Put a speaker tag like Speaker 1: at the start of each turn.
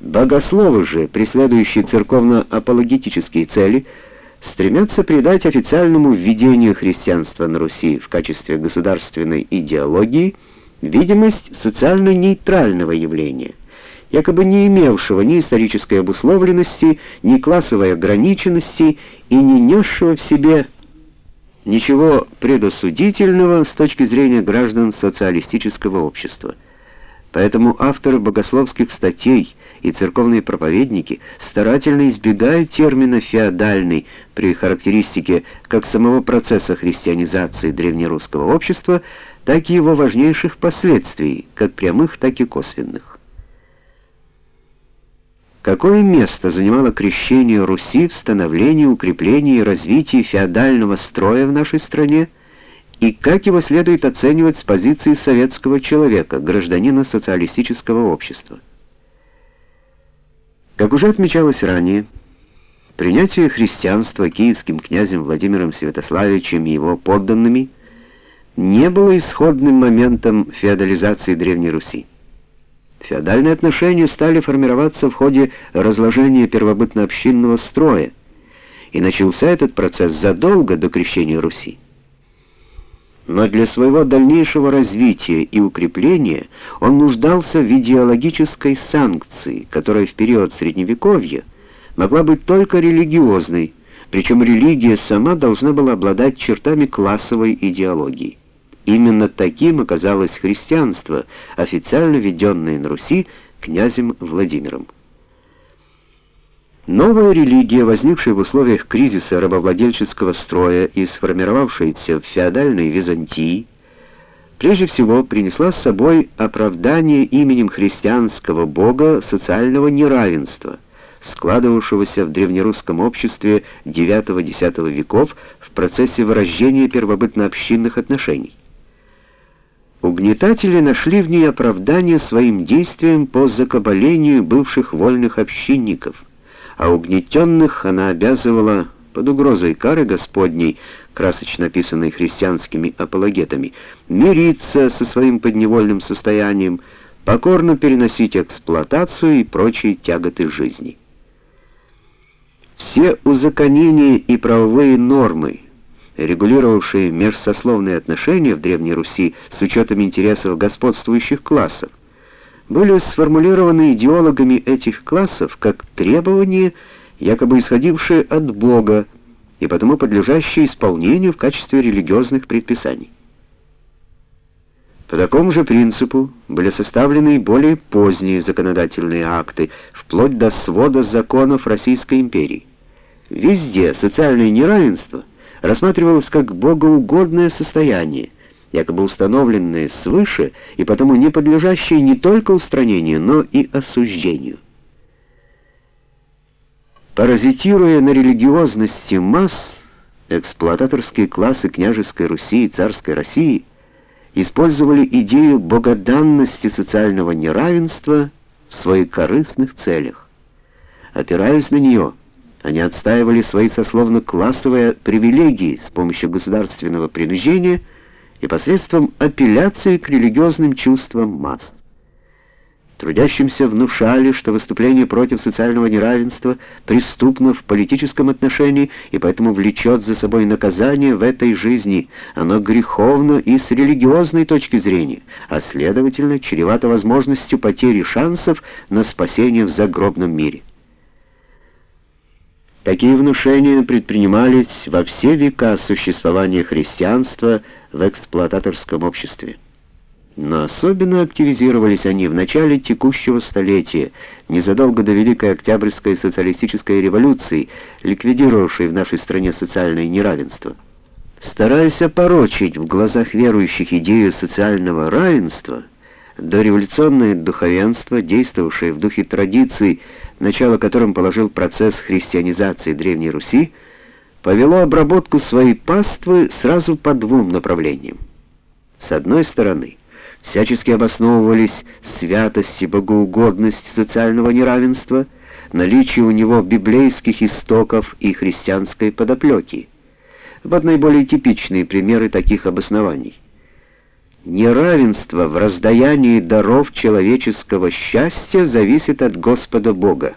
Speaker 1: Богословы же, преследующие церковно-апологетические цели, стремятся придать официальному введению христианства на Руси в качестве государственной идеологии видимость социально-нейтрального явления, якобы не имевшего ни исторической обусловленности, ни классовой ограниченности и не несшего в себе ничего предосудительного с точки зрения граждан социалистического общества. Поэтому авторы богословских статей и церковные проповедники старательно избегают термина «феодальный» при характеристике как самого процесса христианизации древнерусского общества, так и его важнейших последствий, как прямых, так и косвенных. Какое место занимало крещение Руси в становлении, укреплении и развитии феодального строя в нашей стране – и как его следует оценивать с позиции советского человека, гражданина социалистического общества. Как уже отмечалось ранее, принятие христианства киевским князем Владимиром Святославичем и его подданными не было исходным моментом феодализации Древней Руси. Феодальные отношения стали формироваться в ходе разложения первобытно-общинного строя, и начался этот процесс задолго до крещения Руси но для своего дальнейшего развития и укрепления он нуждался в идеологической санкции, которая в период Средневековья могла быть только религиозной, причем религия сама должна была обладать чертами классовой идеологии. Именно таким оказалось христианство, официально введенное на Руси князем Владимиром. Новая религия, возникшая в условиях кризиса рабовладельческого строя и сформировавшаяся в феодальной Византии, прежде всего принесла с собой оправдание именем христианского бога социального неравенства, складывавшегося в древнерусском обществе IX-X веков в процессе вырождения первобытно-общинных отношений. Угнетатели нашли в ней оправдание своим действиям по закабалению бывших вольных общинников – а угнетенных она обязывала под угрозой кары Господней, красочно описанной христианскими апологетами, мириться со своим подневольным состоянием, покорно переносить эксплуатацию и прочие тяготы жизни. Все узаконения и правовые нормы, регулировавшие межсословные отношения в Древней Руси с учетом интересов господствующих классов, были сформулированы идеологами этих классов как требования, якобы исходившие от Бога и потому подлежащие исполнению в качестве религиозных предписаний. По такому же принципу были составлены и более поздние законодательные акты, вплоть до свода законов Российской империи. Везде социальное неравенство рассматривалось как богоугодное состояние, якобы установленные свыше и потому не подлежащие не только устранению, но и осуждению. Паразитируя на религиозности масс, эксплуататорские классы княжеской Руси и царской России использовали идею богоданности социального неравенства в своих корыстных целях. Опираясь на нее, они отстаивали свои сословно-классовые привилегии с помощью государственного принуждения – и посредством апелляции к религиозным чувствам масс. Трудящимся внушали, что выступление против социального неравенства преступно в политическом отношении и поэтому влечет за собой наказание в этой жизни. Оно греховно и с религиозной точки зрения, а следовательно чревато возможностью потери шансов на спасение в загробном мире. Такие внушения предпринимались во все века существования христианства в эксплуататорском обществе. Но особенно активизировались они в начале текущего столетия, незадолго до Великой Октябрьской социалистической революции, ликвидировавшей в нашей стране социальное неравенство. Стараясь опорочить в глазах верующих идею социального равенства, дореволюционное духовенство, действовавшее в духе традиций, начало которым положил процесс христианизации Древней Руси, повело обработку своей паствы сразу по двум направлениям. С одной стороны, всячески обосновывались святость и богоугодность социального неравенства, наличие у него библейских истоков и христианской подоплеки. Вот наиболее типичные примеры таких обоснований. Неравенство в раздаянии даров человеческого счастья зависит от Господа Бога.